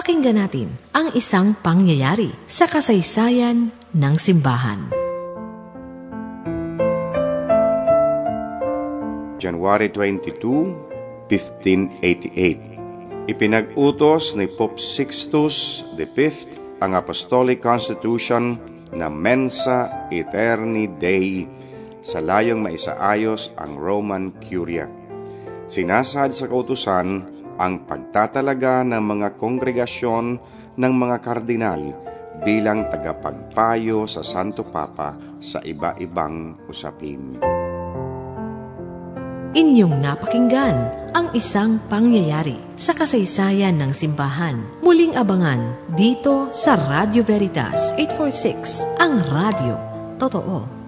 Pakinggan natin ang isang pangyayari sa kasaysayan ng simbahan. January 22, 1588. Ipinag-utos ni Pope Sixtus V ang Apostolic Constitution na Mensa Eterni Dei sa layong maisaayos ang Roman Curia. Sinasad sa kautusan ang pagtatalaga ng mga kongregasyon ng mga kardinal bilang tagapagpayo sa Santo Papa sa iba-ibang usapin. Inyong napakinggan ang isang pangyayari sa kasaysayan ng simbahan. Muling abangan dito sa Radio Veritas 846, ang radio. Totoo.